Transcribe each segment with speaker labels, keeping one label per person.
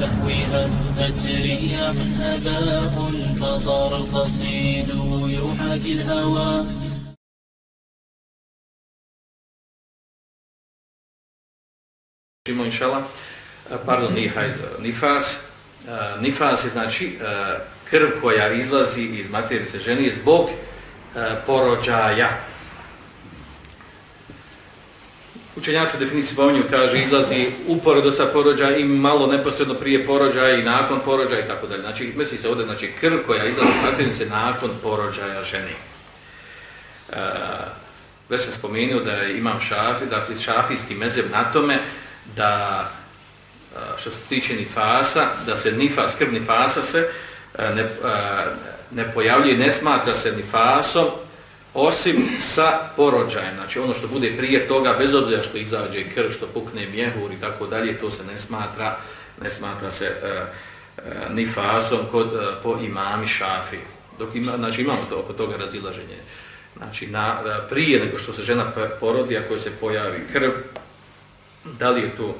Speaker 1: لهوها أترياح هباء فطار القصيد يحاكي الهوى
Speaker 2: Imamo inšala, pardon, nije hajz, nifas. Nifas je znači krv koja izlazi iz materijalne žene zbog porođaja. Učenjaci definiciju spominju, kaže, izlazi uporedo sa porođaja i malo neposredno prije porođaja i nakon porođaja i tako dalje. Znači, misli se ovdje, znači, krv koja izlazi maternice nakon porođaja žene. E, već sam spomenuo da je imam šafi, da je šafijski mezeb na tome, da e, što se tiče nifasa, da se nifas, krv nifasa se e, ne, ne pojavljuje, ne smatra se nifasom, osim sa porođajem. Znači ono što bude prije toga, bez obzira što izađe krv, što pukne mjehur i tako dalje, to se ne smatra, ne smatra se e, e, uh, uh, nifasom kod, uh, po imami šafi. Dok ima, znači imamo to, oko toga razilaženje. Znači na, prije nego što se žena porodi, ako se pojavi krv, da li je to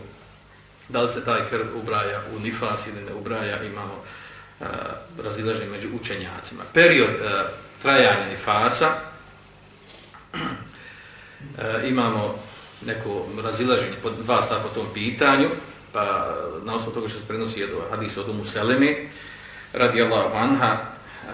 Speaker 2: da li se taj krv ubraja u nifas ili ne ubraja, imamo uh, razilaženje među učenjacima. Period uh, trajanja nifasa, E, imamo neko razilaženje, pod dva stava po tom pitanju, pa e, na osnovu toga što se prenosi hadis od Umu Seleme, radi Allah Anha,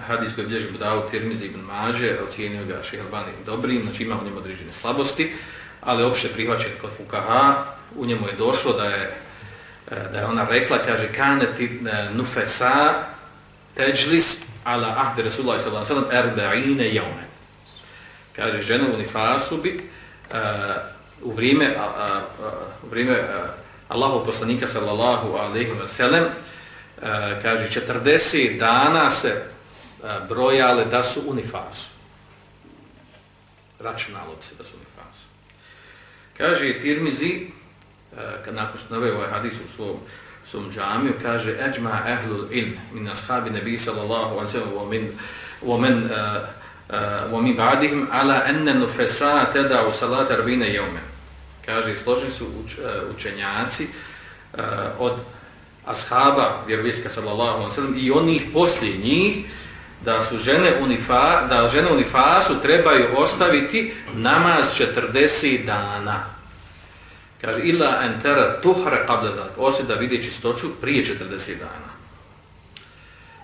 Speaker 2: hadis koji bilježi Budavu Tirmizi ibn Mađe, ocijenio ga Šehalbani dobrim, znači ima u njemu određene slabosti, ali opšte prihvaćen kod Fukaha, u njemu je došlo da je e, da je ona rekla, kaže, kaneti nufesa teđlis ala ahde Resulullah sallallahu sallam erba'ine jaume. Kaže, žena u nifasu bi uh, u vrijeme, uh, uh, u vrijeme uh, Allahov poslanika sallallahu alaihi wa sallam uh, kaže, 40 dana se uh, brojale da su u nifasu. Računalo se da su u nifasu. Kaže, Tirmizi, Eh, kad nakon što naveo ovaj hadis u svom, svom džamiju, kaže Eđma ehlul ilm min ashabi nebi sallallahu wa sallam wa min wa min uh, uh, wa min ba'dihim ala anna nufasa tada u. Kaže, složeni su uč, eh, učenjaci uh, od ashaba vjeroviska sallallahu wa sallam i onih poslije njih da su žene unifa, da žene unifasu trebaju ostaviti namaz 40 dana. Kaže, illa entera tuhre qabla dak, osim da vidi čistoću prije 40 dana.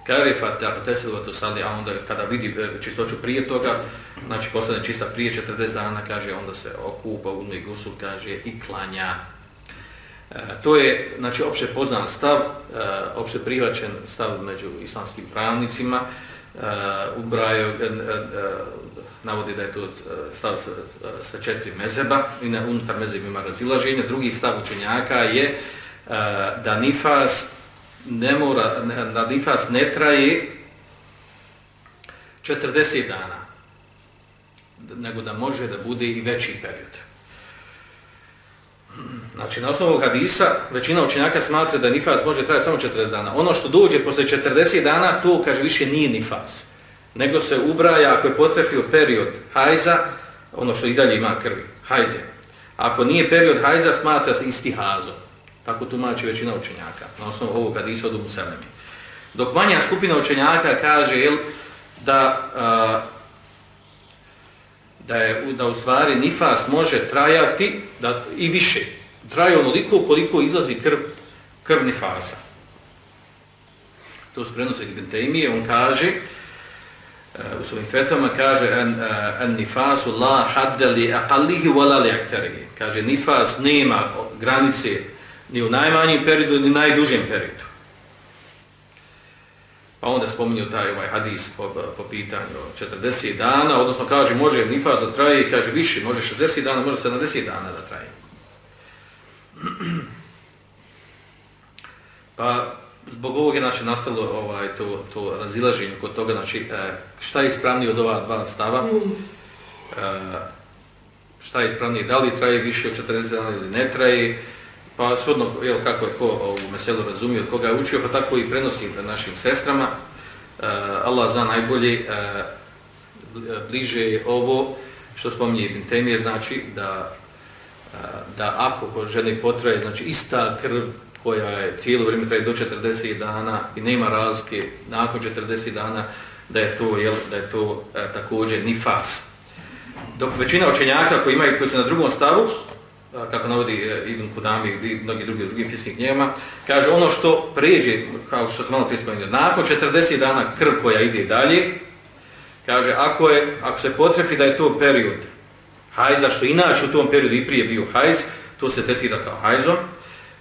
Speaker 2: Kaže, fata tesilo to sali, a onda kada vidi e, čistoću prije toga, znači postane čista prije 40 dana, kaže, onda se okupa, uzme gusul, kaže, i klanja. E, to je, znači, opće poznan stav, e, opće prihvaćen stav među islamskim pravnicima, e, ubraju, e, e, navodi da je to e, stav sa, sa četiri mezeba i na unutar mezeba ima razilaženje. Drugi stav učenjaka je e, da nifas ne mora, da nifas ne traje 40 dana, nego da može da bude i veći period. Znači, na osnovu hadisa, većina učenjaka smatra da nifas može trajati samo 40 dana. Ono što dođe posle 40 dana, to, kaže, više nije nifas nego se ubraja ako je potrefio period hajza, ono što i dalje ima krvi, hajze. Ako nije period hajza, smatra se isti hazo. Tako tumači većina učenjaka, na osnovu ovog hadisa od Muselemi. Dok manja skupina učenjaka kaže jel, da, a, da, je, da u stvari nifas može trajati da, i više. Traje onoliko koliko izlazi krv, krv nifasa. To se prenose Ibn Taymiye, on kaže, e, u svojim fetvama kaže an, e, an nifasu la hadda li aqallihi wala li aktharihi. Kaže nifas nema granice ni u najmanjem periodu ni najdužem periodu. Pa onda spominju taj ovaj hadis po, po pitanju 40 dana, odnosno kaže može nifas da traje, kaže više, može 60 dana, može 70 dana da traje. Pa zbog ovog je znači nastalo ovaj to to razilaženje kod toga znači e, šta je ispravnije od ova dva stava mm. e, šta je ispravnije da li traje više od 40 dana ili ne traje pa shodno je kako je ko ovu meselu razumio od koga je učio pa tako i prenosim našim sestrama e, Allah zna najbolje e, bliže je ovo što spominje Ibn Temije znači da e, da ako kod žene potraje znači ista krv koja je cijelo vrijeme traje do 40 dana i nema razlike nakon 40 dana da je to, jel, da je to e, također nifas. Dok većina učenjaka koji imaju koji su na drugom stavu, kako navodi e, Ibn Kudami i mnogi drugi u drugim fiskim knjigama, kaže ono što pređe, kao što smo malo prispomenuli, nakon 40 dana krv koja ide dalje, kaže ako, je, ako se potrefi da je to period hajza, što inače u tom periodu i prije bio hajz, to se tretira kao hajzom,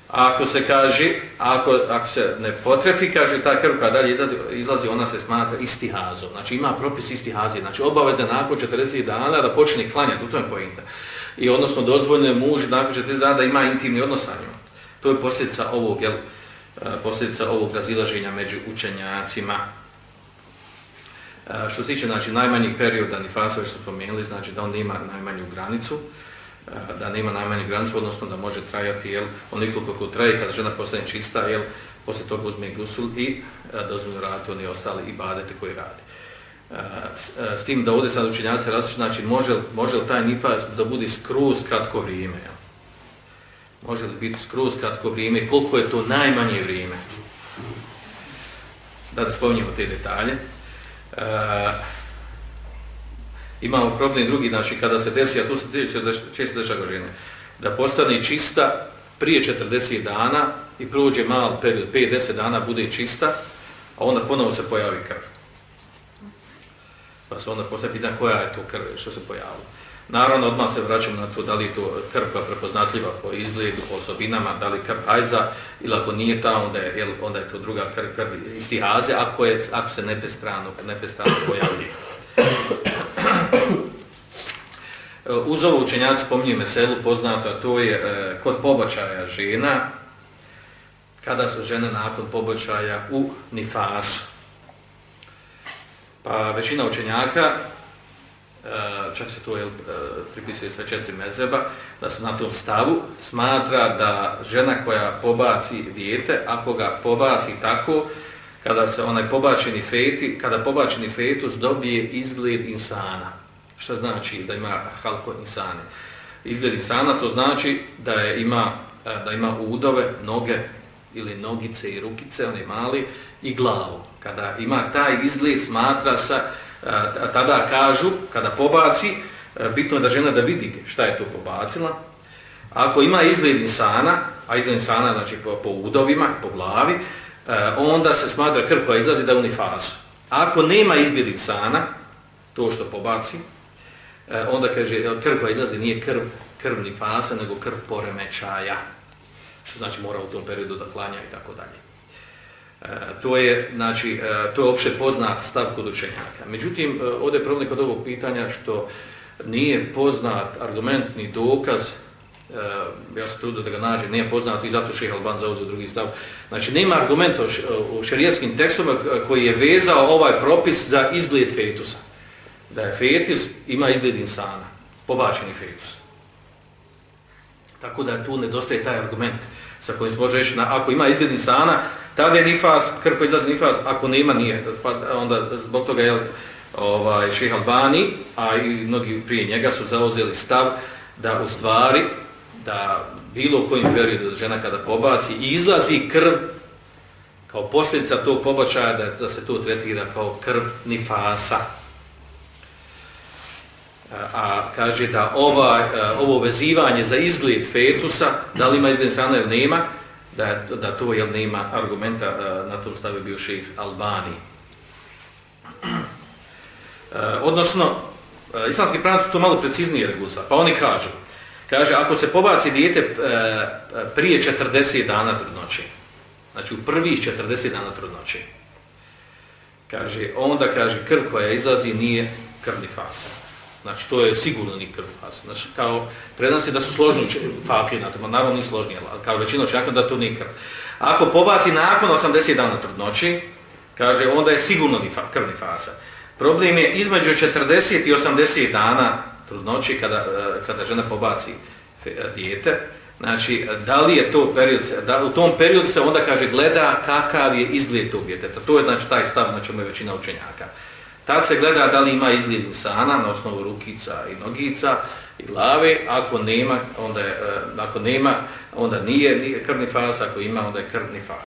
Speaker 2: ako se kaže, ako, ako se ne potrefi, kaže ta krv koja dalje izlazi, izlazi, ona se smatra istihazom. Znači ima propis istihazi, znači obaveza nakon 40 dana da počne klanjati, u tom je pojenta i odnosno dozvoljno muž nakon 40 dana da ima intimni odnos sa njom. To je posljedica ovog, jel, e, posljedica ovog razilaženja među učenjacima. E, što se tiče znači, najmanjih perioda nifasa, su spomenuli, znači da on nema najmanju granicu, e, da nema najmanju granicu, odnosno da može trajati jel, onoliko koliko traje kada žena postane čista, jel, poslije toga uzme gusul i e, dozvoljno raditi oni ostali i badete koji radi Eh, s tim da ovdje sad učenjaci različiti, znači može, može li taj nifas da bude skroz kratko vrijeme? Ja? Može li biti skroz kratko vrijeme? Koliko je to najmanje vrijeme? Da da spominjemo te detalje. E, imamo problem drugi, znači kada se desi, a tu se često dešava žene, da postane čista prije 40 dana i prođe malo period, 5-10 dana bude čista, a onda ponovo se pojavi krv pa se onda poslije pitanje koja je to krv što se pojavilo. Naravno, odmah se vraćamo na to da li je to krv koja prepoznatljiva po izgledu, po osobinama, da li krv hajza, ili ako nije ta, onda je, onda je to druga krv, krv istihaze, ako, je, ako se nepestrano, nepestrano pojavljuje. Uz ovo učenjaci spominje meselu poznato, a to je e, kod pobačaja žena, kada su žene nakon pobačaja u nifasu pa većina učenjaka, e, čak se to je, e, pripisuje sve četiri mezeba, da su na tom stavu, smatra da žena koja pobaci dijete, ako ga pobaci tako, kada se onaj pobačeni feti, kada pobačeni fetus dobije izgled insana, što znači da ima halko insane. Izgled insana to znači da je ima e, da ima udove, noge ili nogice i rukice, one mali, i glavu. Kada ima taj izgled, smatra se, eh, tada kažu, kada pobaci, eh, bitno je da žena da vidi šta je to pobacila. Ako ima izgled insana, a izgled insana znači po, po udovima, po glavi, eh, onda se smatra krv koja izlazi da je unifasu. Ako nema izgled insana, to što pobaci, onda kaže krv koja izlazi nije krv, krv nifasa, nego krv poremećaja. Što znači mora u tom periodu da klanja i tako dalje. E, to je znači e, to je opšte poznat stav kod učenjaka. Međutim e, ovdje je problem kod ovog pitanja što nije poznat argumentni dokaz e, ja se trudio da ga nađem, nije poznat i zato Šeha Alban zauzeo drugi stav. Znači, nema argumenta u šarijetskim tekstovima koji je vezao ovaj propis za izgled fetusa. Da je fetus ima izgled insana, pobačeni fetus. Tako da tu nedostaje taj argument sa kojim se može reći, na, ako ima izgled insana, tada je nifas, krko izlazi nifas, ako nema nije, pa onda zbog toga je ovaj, ših Albani, a i mnogi prije njega su zauzeli stav da u stvari, da bilo u kojim periodu žena kada pobaci i izlazi krv kao posljedica tog pobačaja, da, da se to tretira kao krv nifasa. A kaže da ova, e, ovo vezivanje za izgled fetusa, da li ima izgled strana ili nema, da, da to jel nema argumenta e, na tom stavu bio šejh Albani. E, odnosno, islamski pravnici to malo preciznije regulsa, pa oni kažu, kaže, ako se pobaci dijete prije 40 dana trudnoće, znači u prvih 40 dana trudnoće, kaže, onda kaže, krv koja izlazi nije krvni fasa. Znači, to je sigurno ni krv Znači, kao prednosti da su složni fakri na tome, naravno ni složni, ali kao većina učenjaka da to ni. Ako pobaci nakon 80 dana trudnoći, kaže, onda je sigurno ni krvni fasa. Problem je između 40 i 80 dana trudnoći kada, e, kada žena pobaci e, dijete, znači, da li je to period, da u tom periodu se onda kaže gleda kakav je izgled tog djeteta. To je znači taj stav na čemu je većina učenjaka. Tad se gleda da li ima izgled insana na osnovu rukica i nogica i glave, ako nema, onda je, e, ako nema, onda nije, nije krvni fas, ako ima, onda je krvni faz.